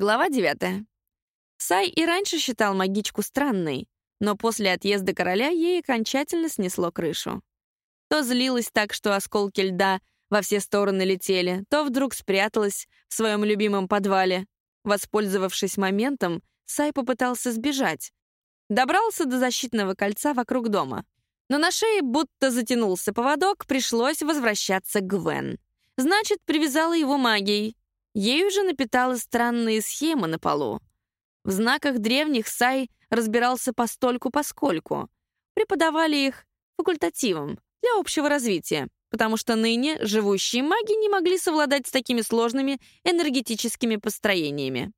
Глава 9. Сай и раньше считал магичку странной, но после отъезда короля ей окончательно снесло крышу. То злилась так, что осколки льда во все стороны летели, то вдруг спряталась в своем любимом подвале. Воспользовавшись моментом, Сай попытался сбежать. Добрался до защитного кольца вокруг дома. Но на шее будто затянулся поводок, пришлось возвращаться к Гвен. Значит, привязала его магией. Ей уже напитала странные схемы на полу. В знаках древних Сай разбирался постольку-поскольку. Преподавали их факультативом для общего развития, потому что ныне живущие маги не могли совладать с такими сложными энергетическими построениями.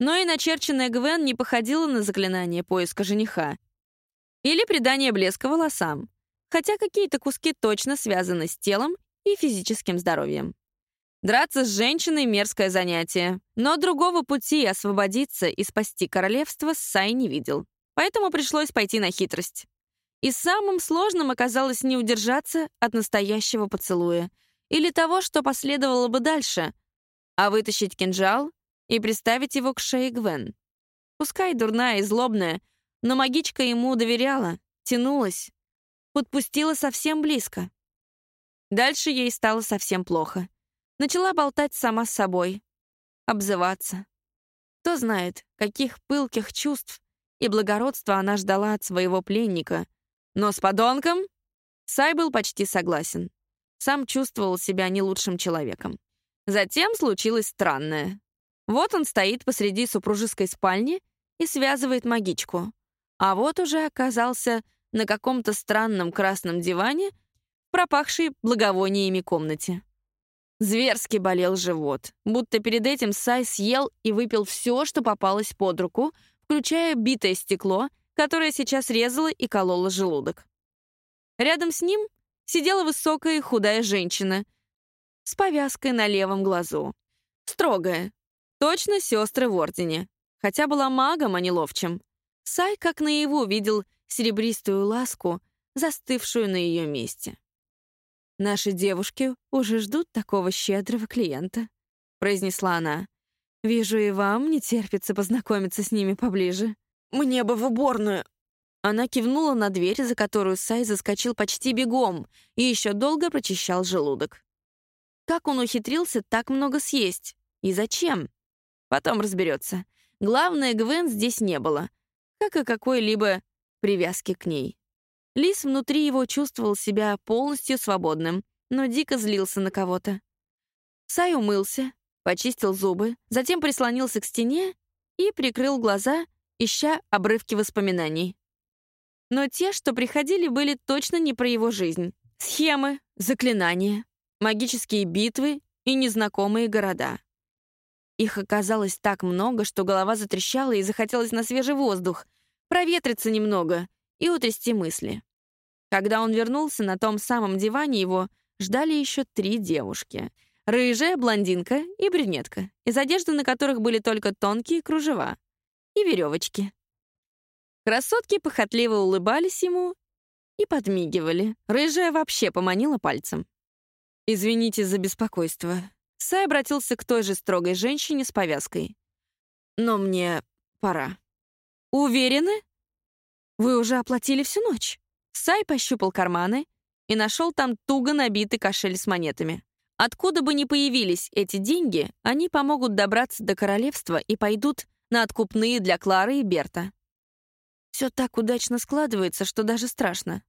Но и начерченная Гвен не походила на заклинание поиска жениха или придание блеска волосам, хотя какие-то куски точно связаны с телом и физическим здоровьем. Драться с женщиной — мерзкое занятие. Но другого пути освободиться и спасти королевство Сай не видел. Поэтому пришлось пойти на хитрость. И самым сложным оказалось не удержаться от настоящего поцелуя или того, что последовало бы дальше, а вытащить кинжал и приставить его к шее Гвен. Пускай дурная и злобная, но магичка ему доверяла, тянулась, подпустила совсем близко. Дальше ей стало совсем плохо. Начала болтать сама с собой, обзываться. Кто знает, каких пылких чувств и благородства она ждала от своего пленника. Но с подонком Сай был почти согласен. Сам чувствовал себя не лучшим человеком. Затем случилось странное. Вот он стоит посреди супружеской спальни и связывает магичку. А вот уже оказался на каком-то странном красном диване, пропахшей благовониями комнате. Зверски болел живот, будто перед этим Сай съел и выпил все, что попалось под руку, включая битое стекло, которое сейчас резало и кололо желудок. Рядом с ним сидела высокая и худая женщина с повязкой на левом глазу. Строгая. Точно сестры в Ордене. Хотя была магом, а не ловчим. Сай как наяву видел серебристую ласку, застывшую на ее месте. «Наши девушки уже ждут такого щедрого клиента», — произнесла она. «Вижу, и вам не терпится познакомиться с ними поближе». «Мне бы в уборную!» Она кивнула на дверь, за которую Сай заскочил почти бегом и еще долго прочищал желудок. Как он ухитрился так много съесть? И зачем? Потом разберется. Главное, Гвен здесь не было, как и какой-либо привязки к ней. Лис внутри его чувствовал себя полностью свободным, но дико злился на кого-то. Сай умылся, почистил зубы, затем прислонился к стене и прикрыл глаза, ища обрывки воспоминаний. Но те, что приходили, были точно не про его жизнь. Схемы, заклинания, магические битвы и незнакомые города. Их оказалось так много, что голова затрещала и захотелось на свежий воздух, проветриться немного и утрясти мысли. Когда он вернулся, на том самом диване его ждали еще три девушки. Рыжая, блондинка и брюнетка, из одежды на которых были только тонкие кружева и веревочки. Красотки похотливо улыбались ему и подмигивали. Рыжая вообще поманила пальцем. «Извините за беспокойство». Сай обратился к той же строгой женщине с повязкой. «Но мне пора». «Уверены? Вы уже оплатили всю ночь?» Сай пощупал карманы и нашел там туго набитый кошель с монетами. Откуда бы ни появились эти деньги, они помогут добраться до королевства и пойдут на откупные для Клары и Берта. Все так удачно складывается, что даже страшно.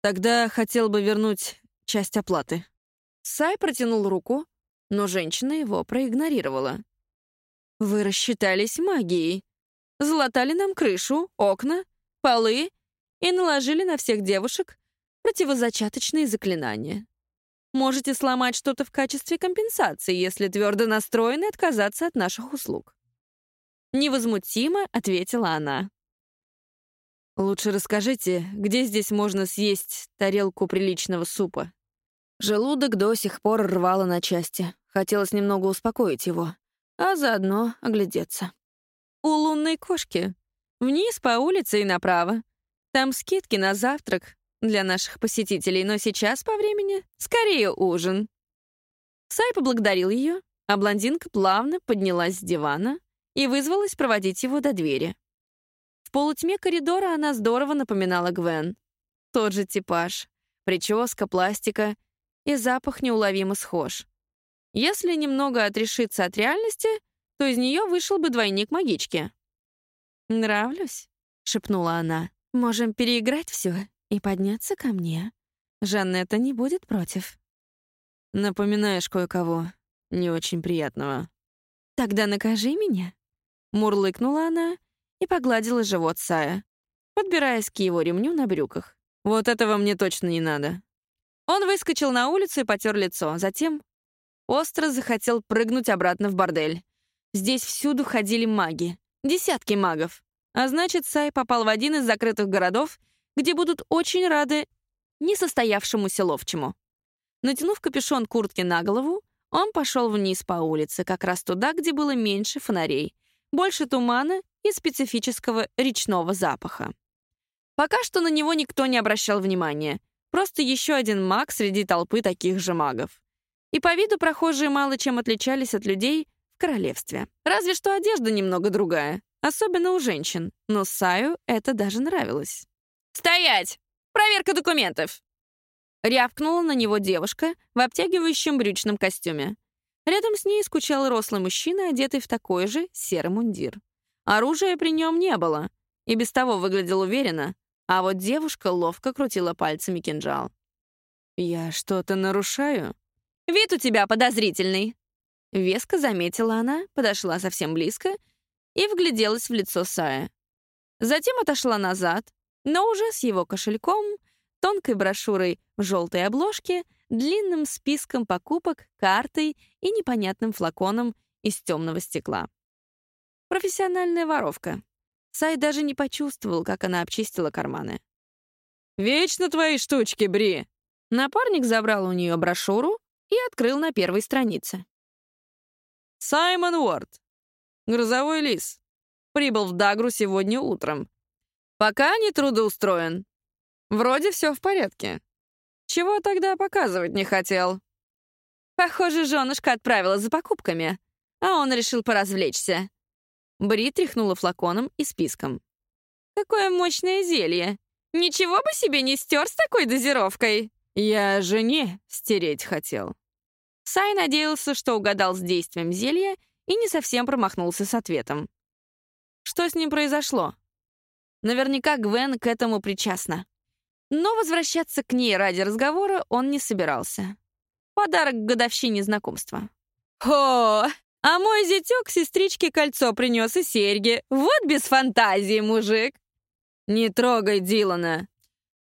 Тогда хотел бы вернуть часть оплаты. Сай протянул руку, но женщина его проигнорировала. «Вы рассчитались магией. Залатали нам крышу, окна, полы и наложили на всех девушек противозачаточные заклинания. Можете сломать что-то в качестве компенсации, если твердо настроены отказаться от наших услуг. Невозмутимо ответила она. «Лучше расскажите, где здесь можно съесть тарелку приличного супа?» Желудок до сих пор рвало на части. Хотелось немного успокоить его, а заодно оглядеться. «У лунной кошки. Вниз по улице и направо. Там скидки на завтрак для наших посетителей, но сейчас по времени скорее ужин». Сай поблагодарил ее, а блондинка плавно поднялась с дивана и вызвалась проводить его до двери. В полутьме коридора она здорово напоминала Гвен. Тот же типаж, прическа, пластика и запах неуловимо схож. Если немного отрешиться от реальности, то из нее вышел бы двойник магички. «Нравлюсь», — шепнула она. «Можем переиграть все и подняться ко мне. Жаннетта не будет против». «Напоминаешь кое-кого не очень приятного». «Тогда накажи меня», — мурлыкнула она и погладила живот Сая, подбираясь к его ремню на брюках. «Вот этого мне точно не надо». Он выскочил на улицу и потер лицо, затем остро захотел прыгнуть обратно в бордель. Здесь всюду ходили маги. Десятки магов. А значит, Сай попал в один из закрытых городов, где будут очень рады несостоявшемуся ловчему. Натянув капюшон куртки на голову, он пошел вниз по улице, как раз туда, где было меньше фонарей, больше тумана и специфического речного запаха. Пока что на него никто не обращал внимания. Просто еще один маг среди толпы таких же магов. И по виду прохожие мало чем отличались от людей, королевстве. Разве что одежда немного другая, особенно у женщин, но Саю это даже нравилось. «Стоять! Проверка документов!» Рявкнула на него девушка в обтягивающем брючном костюме. Рядом с ней скучал рослый мужчина, одетый в такой же серый мундир. Оружия при нем не было, и без того выглядел уверенно, а вот девушка ловко крутила пальцами кинжал. «Я что-то нарушаю?» «Вид у тебя подозрительный», Веско заметила она, подошла совсем близко и вгляделась в лицо Сая. Затем отошла назад, но уже с его кошельком, тонкой брошюрой в желтой обложке, длинным списком покупок, картой и непонятным флаконом из темного стекла. Профессиональная воровка. Сай даже не почувствовал, как она обчистила карманы. «Вечно твои штучки, Бри!» Напарник забрал у нее брошюру и открыл на первой странице. Саймон Уорд, грозовой лис, прибыл в Дагру сегодня утром. Пока не трудоустроен. Вроде все в порядке. Чего тогда показывать не хотел? Похоже, женушка отправила за покупками, а он решил поразвлечься. Бри тряхнула флаконом и списком. «Какое мощное зелье! Ничего бы себе не стер с такой дозировкой!» «Я жене стереть хотел», Сай надеялся, что угадал с действием зелья и не совсем промахнулся с ответом. Что с ним произошло? Наверняка Гвен к этому причастна. Но возвращаться к ней ради разговора он не собирался. Подарок к годовщине знакомства. «О, а мой зятёк сестричке кольцо принес и серьги. Вот без фантазии, мужик!» «Не трогай Дилана!»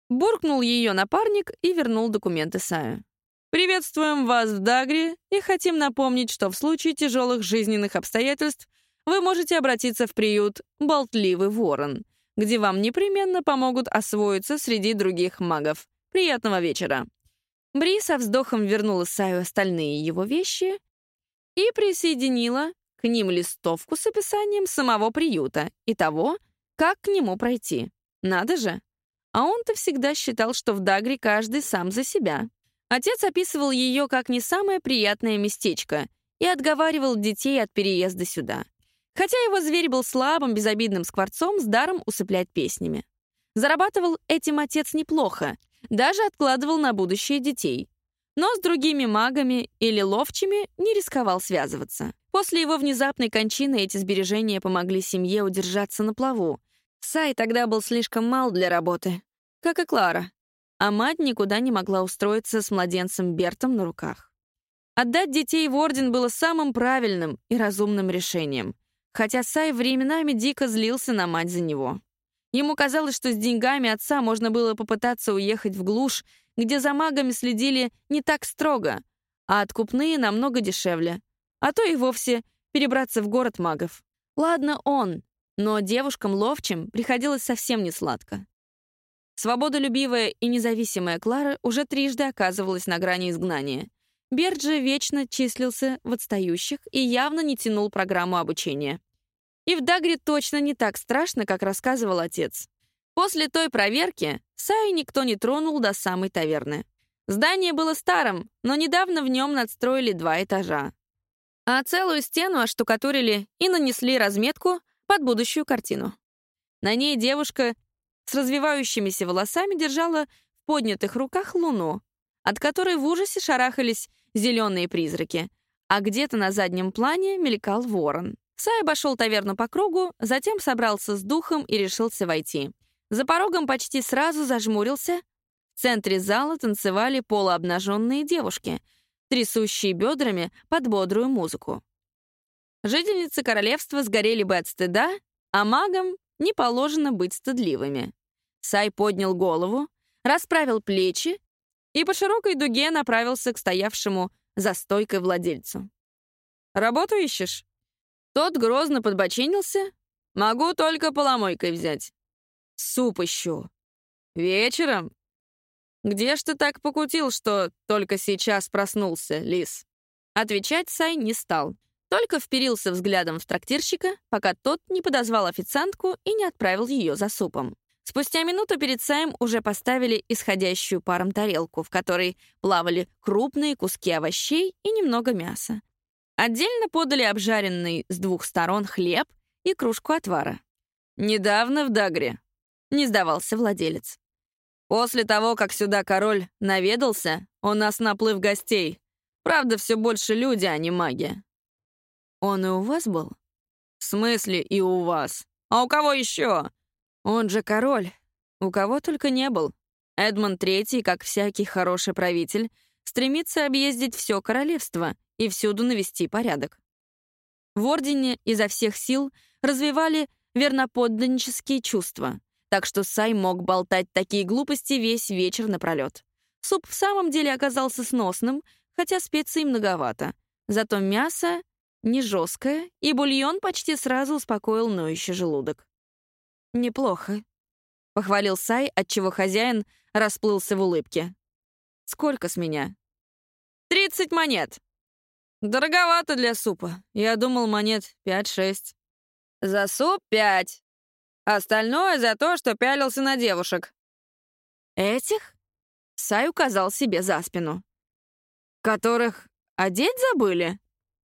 Буркнул ее напарник и вернул документы Саю. Приветствуем вас в Дагре и хотим напомнить, что в случае тяжелых жизненных обстоятельств вы можете обратиться в приют «Болтливый ворон», где вам непременно помогут освоиться среди других магов. Приятного вечера. Бри со вздохом вернула Саю остальные его вещи и присоединила к ним листовку с описанием самого приюта и того, как к нему пройти. Надо же. А он-то всегда считал, что в Дагре каждый сам за себя. Отец описывал ее как не самое приятное местечко и отговаривал детей от переезда сюда. Хотя его зверь был слабым, безобидным скворцом с даром усыплять песнями. Зарабатывал этим отец неплохо, даже откладывал на будущее детей. Но с другими магами или ловчими не рисковал связываться. После его внезапной кончины эти сбережения помогли семье удержаться на плаву. Сай тогда был слишком мал для работы, как и Клара а мать никуда не могла устроиться с младенцем Бертом на руках. Отдать детей в Орден было самым правильным и разумным решением, хотя Сай временами дико злился на мать за него. Ему казалось, что с деньгами отца можно было попытаться уехать в глушь, где за магами следили не так строго, а откупные намного дешевле, а то и вовсе перебраться в город магов. Ладно он, но девушкам-ловчим приходилось совсем не сладко. Свободолюбивая и независимая Клара уже трижды оказывалась на грани изгнания. Берт же вечно числился в отстающих и явно не тянул программу обучения. И в Дагре точно не так страшно, как рассказывал отец. После той проверки Саю никто не тронул до самой таверны. Здание было старым, но недавно в нем надстроили два этажа. а целую стену оштукатурили и нанесли разметку под будущую картину. На ней девушка с развивающимися волосами держала в поднятых руках луну, от которой в ужасе шарахались зеленые призраки, а где-то на заднем плане мелькал ворон. Сай обошел таверну по кругу, затем собрался с духом и решился войти. За порогом почти сразу зажмурился. В центре зала танцевали полуобнаженные девушки, трясущие бедрами под бодрую музыку. Жительницы королевства сгорели бы от стыда, а магам не положено быть стыдливыми. Сай поднял голову, расправил плечи и по широкой дуге направился к стоявшему за стойкой владельцу. «Работу ищешь?» Тот грозно подбочинился. «Могу только поломойкой взять». «Суп ищу». «Вечером?» «Где ж ты так покутил, что только сейчас проснулся, лис?» Отвечать Сай не стал, только вперился взглядом в трактирщика, пока тот не подозвал официантку и не отправил ее за супом. Спустя минуту перед Саем уже поставили исходящую паром тарелку, в которой плавали крупные куски овощей и немного мяса. Отдельно подали обжаренный с двух сторон хлеб и кружку отвара. «Недавно в Дагре», — не сдавался владелец. «После того, как сюда король наведался, у нас наплыв гостей. Правда, все больше люди, а не маги». «Он и у вас был?» «В смысле и у вас? А у кого еще? Он же король. У кого только не был. Эдмонд III, как всякий хороший правитель, стремится объездить все королевство и всюду навести порядок. В Ордене изо всех сил развивали верноподданнические чувства, так что Сай мог болтать такие глупости весь вечер напролет. Суп в самом деле оказался сносным, хотя специй многовато. Зато мясо не жесткое, и бульон почти сразу успокоил ноющий желудок. «Неплохо», — похвалил Сай, отчего хозяин расплылся в улыбке. «Сколько с меня?» «Тридцать монет!» «Дороговато для супа. Я думал, монет пять-шесть». «За суп пять. Остальное за то, что пялился на девушек». «Этих?» — Сай указал себе за спину. «Которых одеть забыли?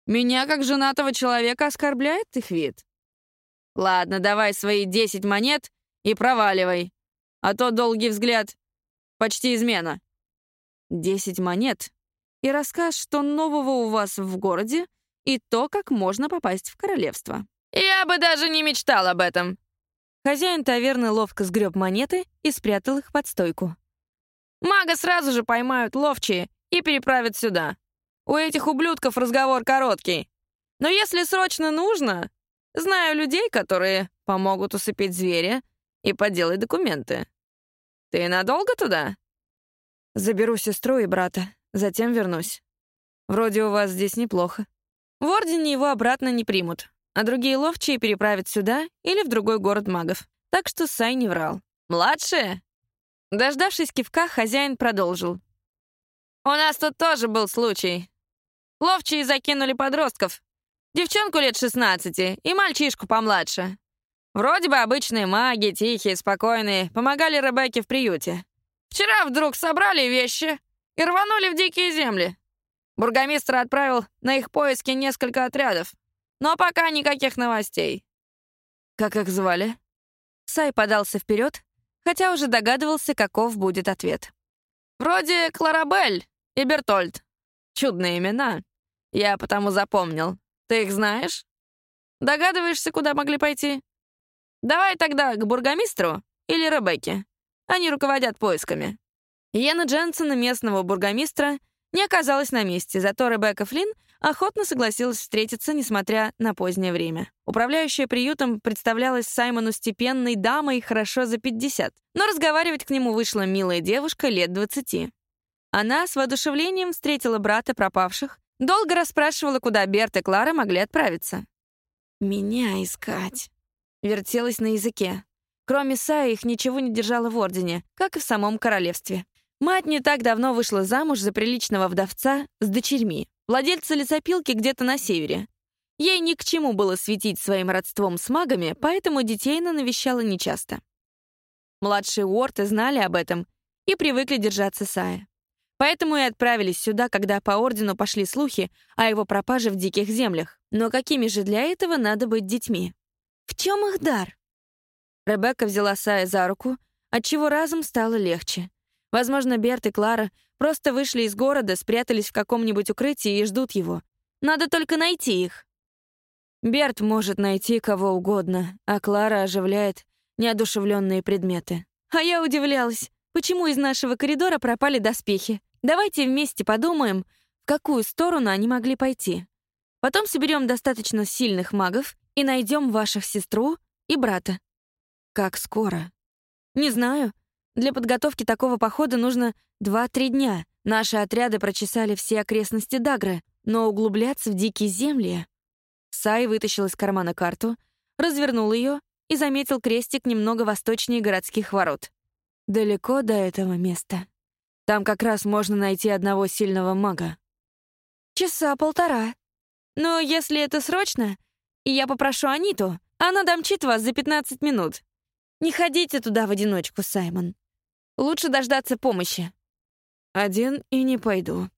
Меня, как женатого человека, оскорбляет их вид». Ладно, давай свои десять монет и проваливай. А то долгий взгляд — почти измена. Десять монет и рассказ, что нового у вас в городе, и то, как можно попасть в королевство. Я бы даже не мечтал об этом. Хозяин таверны ловко сгреб монеты и спрятал их под стойку. Мага сразу же поймают ловчие и переправят сюда. У этих ублюдков разговор короткий. Но если срочно нужно, Знаю людей, которые помогут усыпить зверя и подделать документы. Ты надолго туда? Заберу сестру и брата, затем вернусь. Вроде у вас здесь неплохо. В Ордене его обратно не примут, а другие ловчие переправят сюда или в другой город магов. Так что Сай не врал. «Младшая?» Дождавшись кивка, хозяин продолжил. «У нас тут тоже был случай. Ловчие закинули подростков, Девчонку лет 16 и мальчишку помладше. Вроде бы обычные маги, тихие, спокойные, помогали Ребекке в приюте. Вчера вдруг собрали вещи и рванули в дикие земли. Бургомистр отправил на их поиски несколько отрядов, но пока никаких новостей. Как их звали? Сай подался вперед, хотя уже догадывался, каков будет ответ. Вроде Кларабель и Бертольд. Чудные имена. Я потому запомнил. Ты их знаешь? Догадываешься, куда могли пойти? Давай тогда к бургомистру или Ребекке. Они руководят поисками». Йена Дженсона, местного бургомистра, не оказалась на месте, зато Ребекка Флинн охотно согласилась встретиться, несмотря на позднее время. Управляющая приютом представлялась Саймону степенной дамой хорошо за 50, но разговаривать к нему вышла милая девушка лет 20. Она с воодушевлением встретила брата пропавших Долго расспрашивала, куда Берт и Клара могли отправиться. «Меня искать», — вертелась на языке. Кроме Сая их ничего не держало в Ордене, как и в самом королевстве. Мать не так давно вышла замуж за приличного вдовца с дочерьми, владельца лесопилки где-то на севере. Ей ни к чему было светить своим родством с магами, поэтому детей она навещала нечасто. Младшие Уорты знали об этом и привыкли держаться Сая. Поэтому и отправились сюда, когда по ордену пошли слухи о его пропаже в диких землях. Но какими же для этого надо быть детьми? В чем их дар? Ребекка взяла Сая за руку, отчего разум стало легче. Возможно, Берт и Клара просто вышли из города, спрятались в каком-нибудь укрытии и ждут его. Надо только найти их. Берт может найти кого угодно, а Клара оживляет неодушевленные предметы. А я удивлялась, почему из нашего коридора пропали доспехи. Давайте вместе подумаем, в какую сторону они могли пойти. Потом соберем достаточно сильных магов и найдем ваших сестру и брата. Как скоро? Не знаю. Для подготовки такого похода нужно 2-3 дня. Наши отряды прочесали все окрестности Дагры, но углубляться в дикие земли... Сай вытащил из кармана карту, развернул ее и заметил крестик немного восточнее городских ворот. Далеко до этого места. Там как раз можно найти одного сильного мага. Часа полтора. Но если это срочно, я попрошу Аниту, она домчит вас за 15 минут. Не ходите туда в одиночку, Саймон. Лучше дождаться помощи. Один и не пойду.